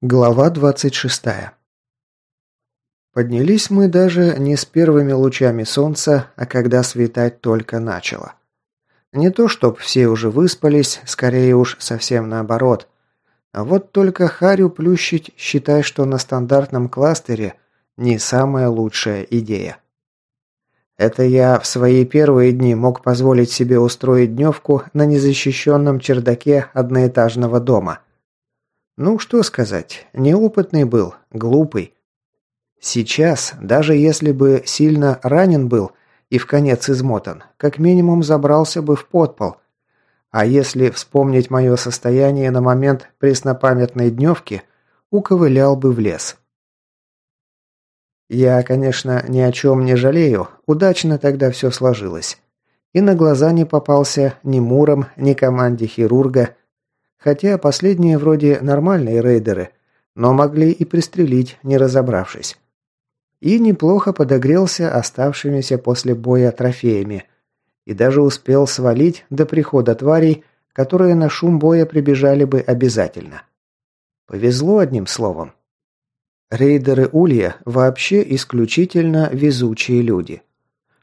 Глава 26. Поднялись мы даже не с первыми лучами солнца, а когда светать только начало. Не то чтоб все уже выспались, скорее уж совсем наоборот. А вот только Харю плющить, считай, что на стандартном кластере не самая лучшая идея. Это я в свои первые дни мог позволить себе устроить дневку на незащищенном чердаке одноэтажного дома – ну, что сказать, неопытный был, глупый. Сейчас, даже если бы сильно ранен был и в конец измотан, как минимум забрался бы в подпол. А если вспомнить мое состояние на момент преснопамятной дневки, уковылял бы в лес. Я, конечно, ни о чем не жалею, удачно тогда все сложилось. И на глаза не попался ни Муром, ни команде хирурга, Хотя последние вроде нормальные рейдеры, но могли и пристрелить, не разобравшись. И неплохо подогрелся оставшимися после боя трофеями. И даже успел свалить до прихода тварей, которые на шум боя прибежали бы обязательно. Повезло одним словом. Рейдеры Улья вообще исключительно везучие люди.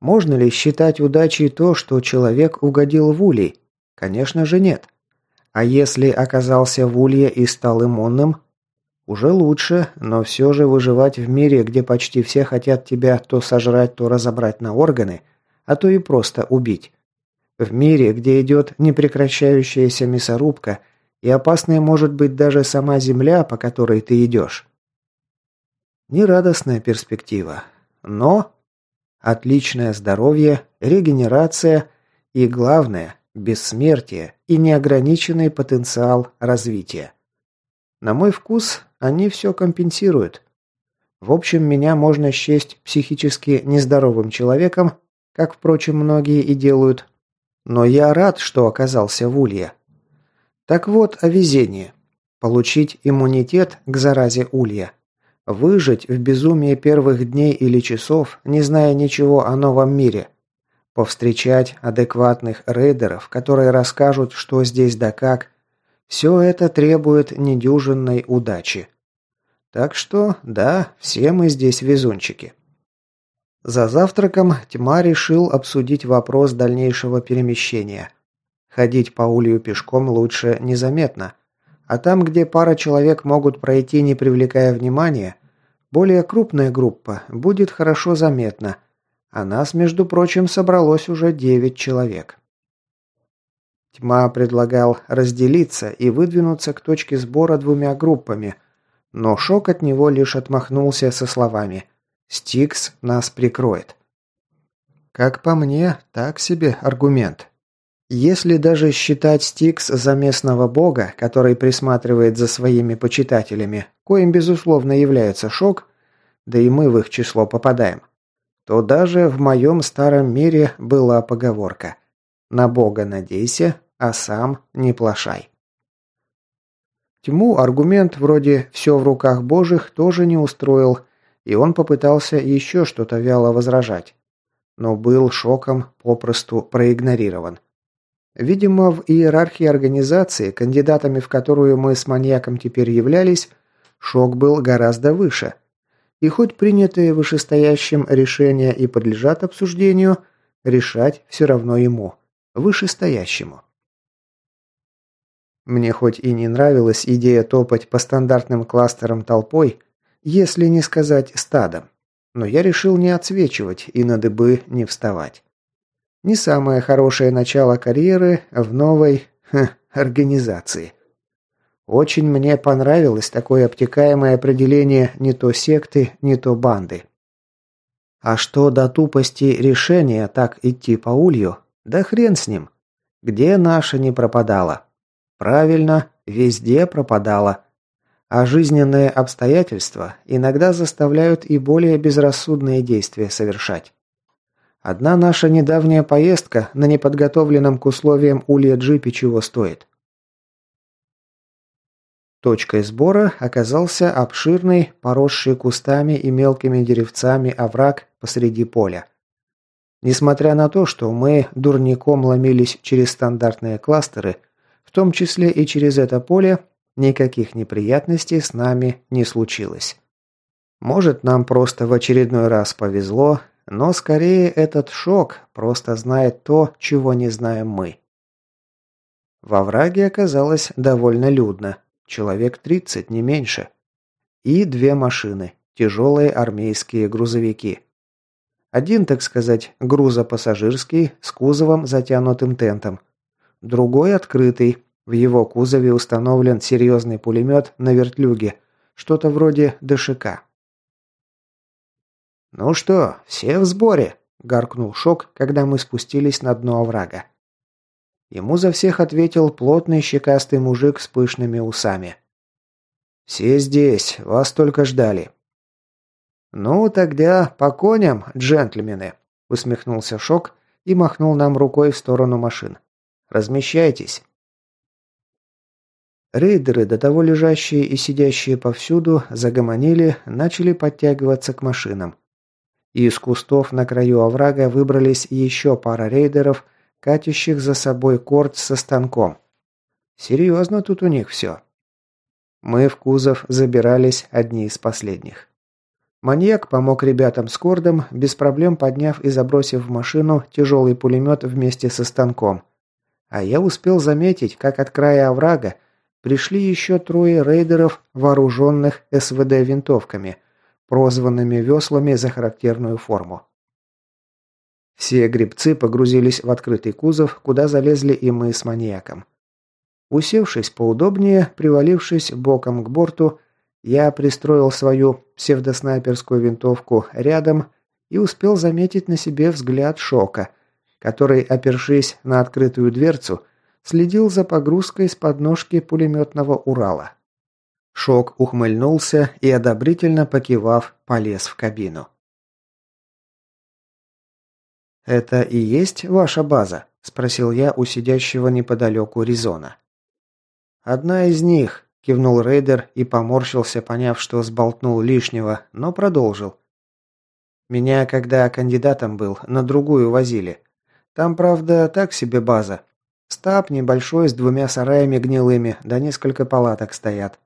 Можно ли считать удачей то, что человек угодил в Улей? Конечно же нет. А если оказался в улье и стал иммунным? Уже лучше, но все же выживать в мире, где почти все хотят тебя то сожрать, то разобрать на органы, а то и просто убить. В мире, где идет непрекращающаяся мясорубка, и опасной может быть даже сама земля, по которой ты идешь. Нерадостная перспектива. Но отличное здоровье, регенерация и, главное, бессмертие и неограниченный потенциал развития. На мой вкус, они все компенсируют. В общем, меня можно счесть психически нездоровым человеком, как, впрочем, многие и делают. Но я рад, что оказался в Улье. Так вот, о везении. Получить иммунитет к заразе Улья. Выжить в безумии первых дней или часов, не зная ничего о новом мире – повстречать адекватных рейдеров, которые расскажут, что здесь да как. Все это требует недюжинной удачи. Так что, да, все мы здесь везунчики. За завтраком Тьма решил обсудить вопрос дальнейшего перемещения. Ходить по улью пешком лучше незаметно. А там, где пара человек могут пройти, не привлекая внимания, более крупная группа будет хорошо заметна – а нас, между прочим, собралось уже девять человек. Тьма предлагал разделиться и выдвинуться к точке сбора двумя группами, но Шок от него лишь отмахнулся со словами «Стикс нас прикроет». Как по мне, так себе аргумент. Если даже считать Стикс за местного бога, который присматривает за своими почитателями, коим безусловно является Шок, да и мы в их число попадаем, то даже в моем старом мире была поговорка «На Бога надейся, а сам не плашай». Тьму аргумент вроде «все в руках Божьих» тоже не устроил, и он попытался еще что-то вяло возражать, но был шоком попросту проигнорирован. Видимо, в иерархии организации, кандидатами в которую мы с маньяком теперь являлись, шок был гораздо выше – и хоть принятые вышестоящим решения и подлежат обсуждению, решать все равно ему, вышестоящему. Мне хоть и не нравилась идея топать по стандартным кластерам толпой, если не сказать стадом, но я решил не отсвечивать и на дыбы не вставать. Не самое хорошее начало карьеры в новой ха, организации. Очень мне понравилось такое обтекаемое определение не то секты, не то банды. А что до тупости решения так идти по улью, да хрен с ним. Где наша не пропадала? Правильно, везде пропадала. А жизненные обстоятельства иногда заставляют и более безрассудные действия совершать. Одна наша недавняя поездка на неподготовленном к условиям улья джипе чего стоит. Точкой сбора оказался обширный, поросший кустами и мелкими деревцами овраг посреди поля. Несмотря на то, что мы дурником ломились через стандартные кластеры, в том числе и через это поле, никаких неприятностей с нами не случилось. Может, нам просто в очередной раз повезло, но скорее этот шок просто знает то, чего не знаем мы. Во враге оказалось довольно людно, человек 30, не меньше. И две машины, тяжелые армейские грузовики. Один, так сказать, грузопассажирский, с кузовом, затянутым тентом. Другой открытый, в его кузове установлен серьезный пулемет на вертлюге, что-то вроде ДШК. «Ну что, все в сборе?» – гаркнул Шок, когда мы спустились на дно оврага. Ему за всех ответил плотный щекастый мужик с пышными усами. «Все здесь, вас только ждали». «Ну, тогда по коням, джентльмены», – усмехнулся Шок и махнул нам рукой в сторону машин. «Размещайтесь». Рейдеры, до того лежащие и сидящие повсюду, загомонили, начали подтягиваться к машинам. Из кустов на краю оврага выбрались еще пара рейдеров, катящих за собой корт со станком. Серьезно тут у них все. Мы в кузов забирались одни из последних. Маньяк помог ребятам с кордом, без проблем подняв и забросив в машину тяжелый пулемет вместе со станком. А я успел заметить, как от края оврага пришли еще трое рейдеров, вооруженных СВД-винтовками – прозванными веслами за характерную форму. Все грибцы погрузились в открытый кузов, куда залезли и мы с маньяком. Усевшись поудобнее, привалившись боком к борту, я пристроил свою псевдоснайперскую винтовку рядом и успел заметить на себе взгляд шока, который, опершись на открытую дверцу, следил за погрузкой с подножки пулеметного Урала. Шок ухмыльнулся и, одобрительно покивав, полез в кабину. «Это и есть ваша база?» – спросил я у сидящего неподалеку Резона. «Одна из них», – кивнул рейдер и поморщился, поняв, что сболтнул лишнего, но продолжил. «Меня, когда кандидатом был, на другую возили. Там, правда, так себе база. Стаб небольшой, с двумя сараями гнилыми, да несколько палаток стоят.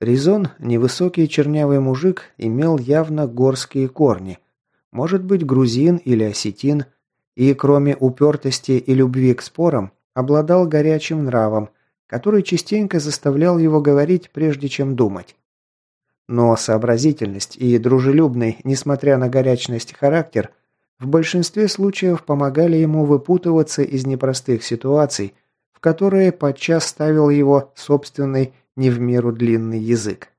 Резон, невысокий чернявый мужик, имел явно горские корни. Может быть, грузин или осетин. И кроме упертости и любви к спорам, обладал горячим нравом, который частенько заставлял его говорить, прежде чем думать. Но сообразительность и дружелюбный, несмотря на горячность характер, в большинстве случаев помогали ему выпутываться из непростых ситуаций, в которые подчас ставил его собственный не в меру длинный язык.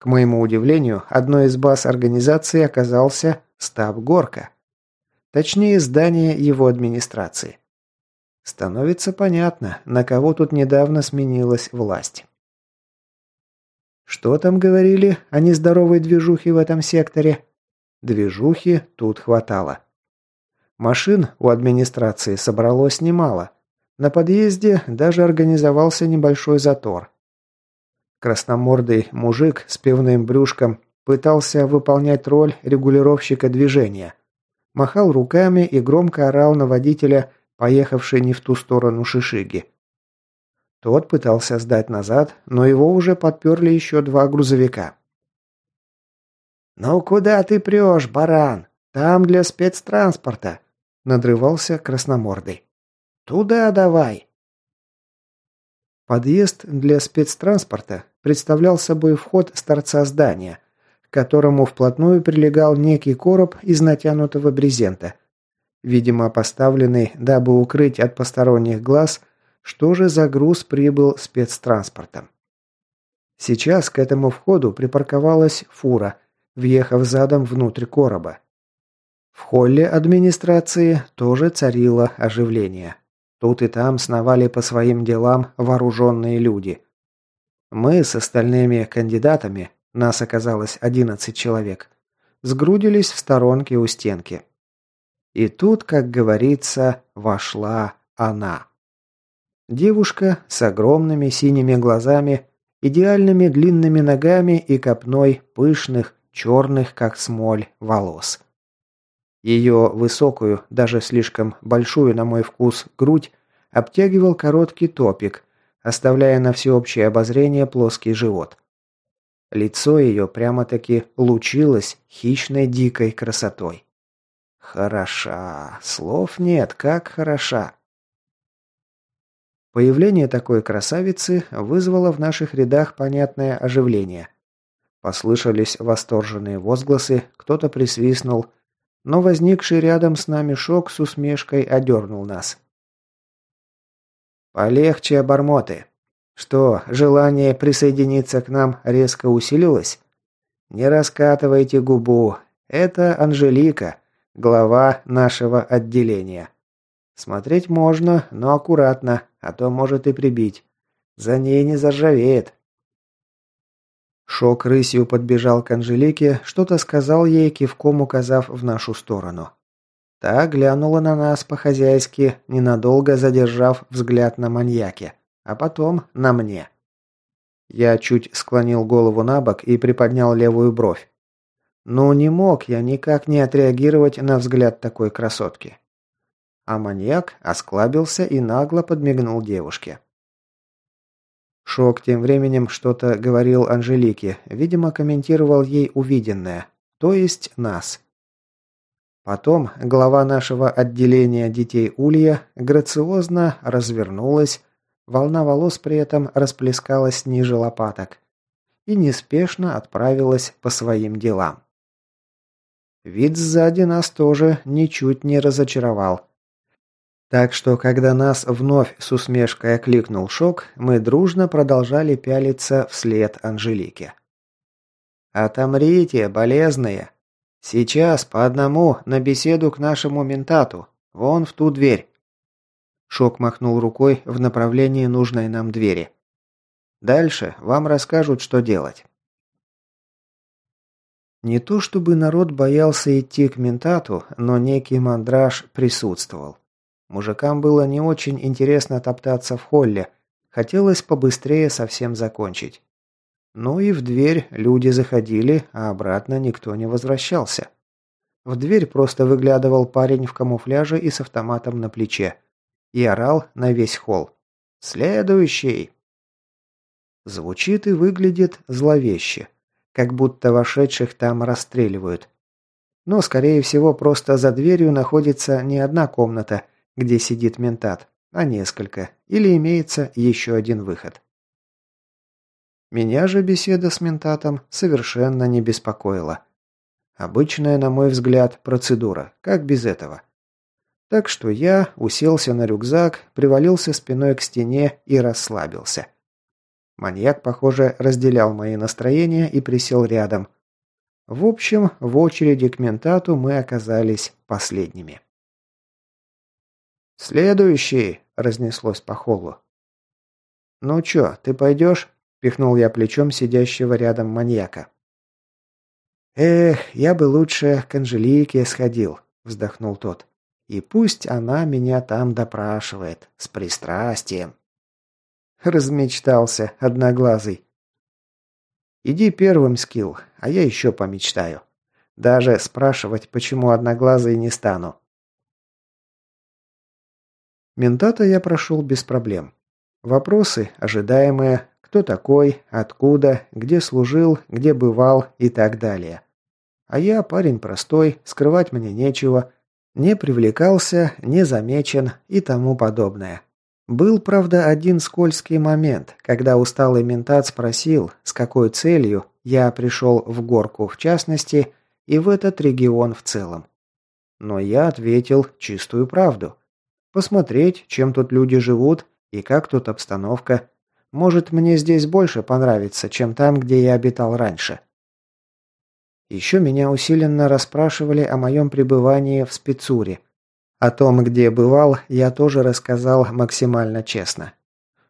К моему удивлению, одной из баз организации оказался Стаб Горка. Точнее, здание его администрации. Становится понятно, на кого тут недавно сменилась власть. Что там говорили о нездоровой движухе в этом секторе? Движухи тут хватало. Машин у администрации собралось немало, на подъезде даже организовался небольшой затор. Красномордый мужик с пивным брюшком пытался выполнять роль регулировщика движения. Махал руками и громко орал на водителя, поехавший не в ту сторону шишиги. Тот пытался сдать назад, но его уже подперли еще два грузовика. «Ну куда ты прешь, баран? Там для спецтранспорта!» – надрывался красномордый. «Туда давай!» Подъезд для спецтранспорта представлял собой вход с торца здания, к которому вплотную прилегал некий короб из натянутого брезента, видимо поставленный, дабы укрыть от посторонних глаз, что же за груз прибыл спецтранспортом. Сейчас к этому входу припарковалась фура, въехав задом внутрь короба. В холле администрации тоже царило оживление. Тут и там сновали по своим делам вооруженные люди. Мы с остальными кандидатами, нас оказалось 11 человек, сгрудились в сторонке у стенки. И тут, как говорится, вошла она. Девушка с огромными синими глазами, идеальными длинными ногами и копной пышных, черных, как смоль, волос. Ее высокую, даже слишком большую на мой вкус, грудь обтягивал короткий топик, оставляя на всеобщее обозрение плоский живот. Лицо ее прямо-таки лучилось хищной дикой красотой. Хороша. Слов нет, как хороша. Появление такой красавицы вызвало в наших рядах понятное оживление. Послышались восторженные возгласы, кто-то присвистнул, но возникший рядом с нами шок с усмешкой одернул нас. «Полегче, обормоты. Что, желание присоединиться к нам резко усилилось? Не раскатывайте губу. Это Анжелика, глава нашего отделения. Смотреть можно, но аккуратно, а то может и прибить. За ней не заржавеет». Шок рысью подбежал к Анжелике, что-то сказал ей, кивком указав в нашу сторону. Та глянула на нас по-хозяйски, ненадолго задержав взгляд на маньяке, а потом на мне. Я чуть склонил голову на бок и приподнял левую бровь. Ну, не мог я никак не отреагировать на взгляд такой красотки. А маньяк осклабился и нагло подмигнул девушке. Шок тем временем что-то говорил Анжелике, видимо, комментировал ей увиденное, то есть нас. Потом глава нашего отделения детей Улья грациозно развернулась, волна волос при этом расплескалась ниже лопаток и неспешно отправилась по своим делам. Вид сзади нас тоже ничуть не разочаровал. Так что, когда нас вновь с усмешкой окликнул шок, мы дружно продолжали пялиться вслед Анжелике. «Отомрите, болезные!» «Сейчас по одному на беседу к нашему ментату. Вон в ту дверь». Шок махнул рукой в направлении нужной нам двери. «Дальше вам расскажут, что делать». Не то чтобы народ боялся идти к ментату, но некий мандраж присутствовал. Мужикам было не очень интересно топтаться в холле, хотелось побыстрее совсем закончить. Ну и в дверь люди заходили, а обратно никто не возвращался. В дверь просто выглядывал парень в камуфляже и с автоматом на плече. И орал на весь холл. «Следующий!» Звучит и выглядит зловеще. Как будто вошедших там расстреливают. Но, скорее всего, просто за дверью находится не одна комната, где сидит ментат, а несколько. Или имеется еще один выход. Меня же беседа с ментатом совершенно не беспокоила. Обычная, на мой взгляд, процедура. Как без этого? Так что я уселся на рюкзак, привалился спиной к стене и расслабился. Маньяк, похоже, разделял мои настроения и присел рядом. В общем, в очереди к ментату мы оказались последними. «Следующий!» – разнеслось по холлу. «Ну чё, ты пойдёшь?» Пихнул я плечом сидящего рядом маньяка. «Эх, я бы лучше к Анжелике сходил», – вздохнул тот. «И пусть она меня там допрашивает, с пристрастием». Размечтался, одноглазый. «Иди первым, Скилл, а я еще помечтаю. Даже спрашивать, почему одноглазый не стану». Ментата я прошел без проблем. Вопросы, ожидаемые, кто такой, откуда, где служил, где бывал и так далее. А я парень простой, скрывать мне нечего, не привлекался, не замечен и тому подобное. Был, правда, один скользкий момент, когда усталый ментат спросил, с какой целью я пришел в горку в частности и в этот регион в целом. Но я ответил чистую правду. Посмотреть, чем тут люди живут и как тут обстановка, может, мне здесь больше понравится, чем там, где я обитал раньше. Еще меня усиленно расспрашивали о моем пребывании в спецуре. О том, где бывал, я тоже рассказал максимально честно.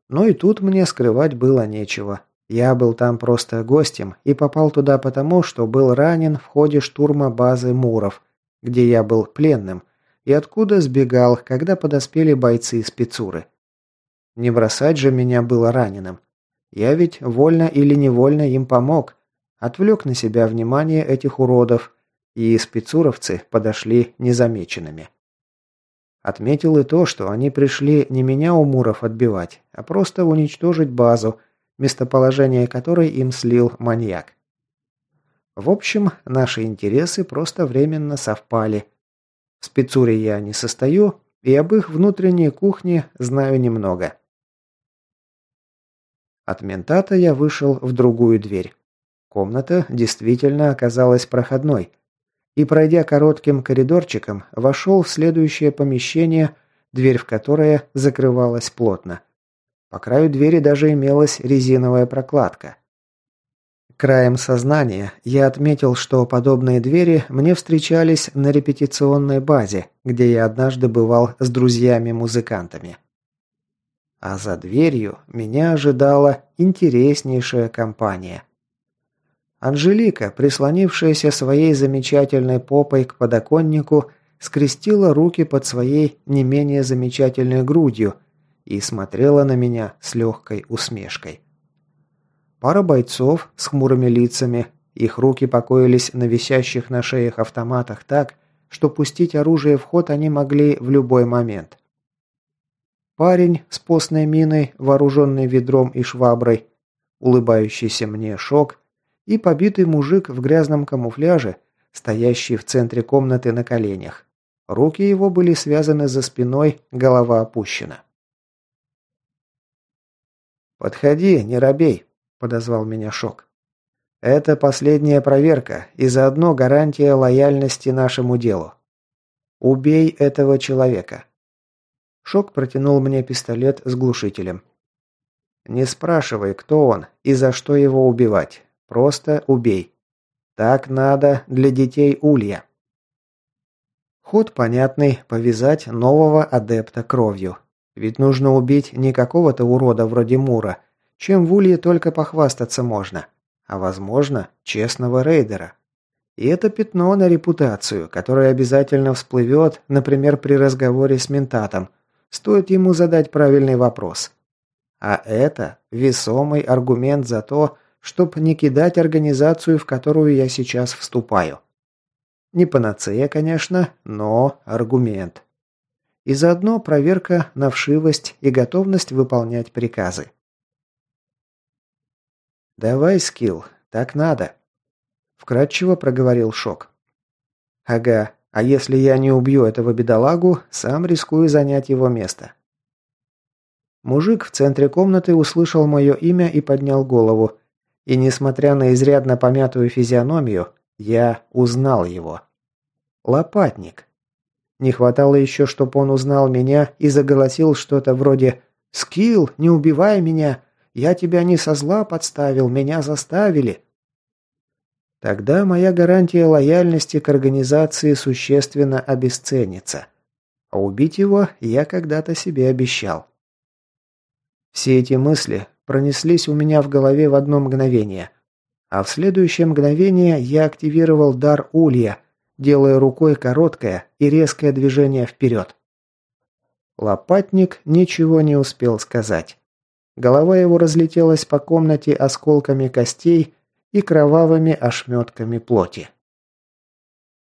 Но и тут мне скрывать было нечего. Я был там просто гостем и попал туда потому, что был ранен в ходе штурма базы Муров, где я был пленным, и откуда сбегал, когда подоспели бойцы спецуры. Не бросать же меня было раненым. Я ведь вольно или невольно им помог. Отвлек на себя внимание этих уродов, и спецуровцы подошли незамеченными. Отметил и то, что они пришли не меня у Муров отбивать, а просто уничтожить базу, местоположение которой им слил маньяк. В общем, наши интересы просто временно совпали. В спецуре я не состою, и об их внутренней кухне знаю немного. От ментата я вышел в другую дверь. Комната действительно оказалась проходной. И пройдя коротким коридорчиком, вошел в следующее помещение, дверь в которое закрывалась плотно. По краю двери даже имелась резиновая прокладка. Краем сознания я отметил, что подобные двери мне встречались на репетиционной базе, где я однажды бывал с друзьями-музыкантами. А за дверью меня ожидала интереснейшая компания. Анжелика, прислонившаяся своей замечательной попой к подоконнику, скрестила руки под своей не менее замечательной грудью и смотрела на меня с легкой усмешкой. Пара бойцов с хмурыми лицами, их руки покоились на висящих на шеях автоматах так, что пустить оружие в ход они могли в любой момент. Парень с постной миной, вооруженный ведром и шваброй, улыбающийся мне шок и побитый мужик в грязном камуфляже, стоящий в центре комнаты на коленях. Руки его были связаны за спиной, голова опущена. «Подходи, не робей», – подозвал меня Шок. «Это последняя проверка и заодно гарантия лояльности нашему делу. Убей этого человека. Шок протянул мне пистолет с глушителем. «Не спрашивай, кто он и за что его убивать. Просто убей. Так надо для детей Улья». Ход понятный – повязать нового адепта кровью. Ведь нужно убить не какого-то урода вроде Мура, чем в Улье только похвастаться можно, а, возможно, честного рейдера. И это пятно на репутацию, которое обязательно всплывет, например, при разговоре с ментатом – Стоит ему задать правильный вопрос. А это весомый аргумент за то, чтобы не кидать организацию, в которую я сейчас вступаю. Не панацея, конечно, но аргумент. И заодно проверка на вшивость и готовность выполнять приказы. «Давай, скилл, так надо», – вкратчиво проговорил Шок. «Ага, а если я не убью этого бедолагу, сам рискую занять его место. Мужик в центре комнаты услышал мое имя и поднял голову. И несмотря на изрядно помятую физиономию, я узнал его. Лопатник. Не хватало еще, чтобы он узнал меня и заголосил что-то вроде «Скилл, не убивай меня! Я тебя не со зла подставил, меня заставили!» Тогда моя гарантия лояльности к организации существенно обесценится. А убить его я когда-то себе обещал. Все эти мысли пронеслись у меня в голове в одно мгновение. А в следующее мгновение я активировал дар улья, делая рукой короткое и резкое движение вперед. Лопатник ничего не успел сказать. Голова его разлетелась по комнате осколками костей, и кровавыми ошметками плоти.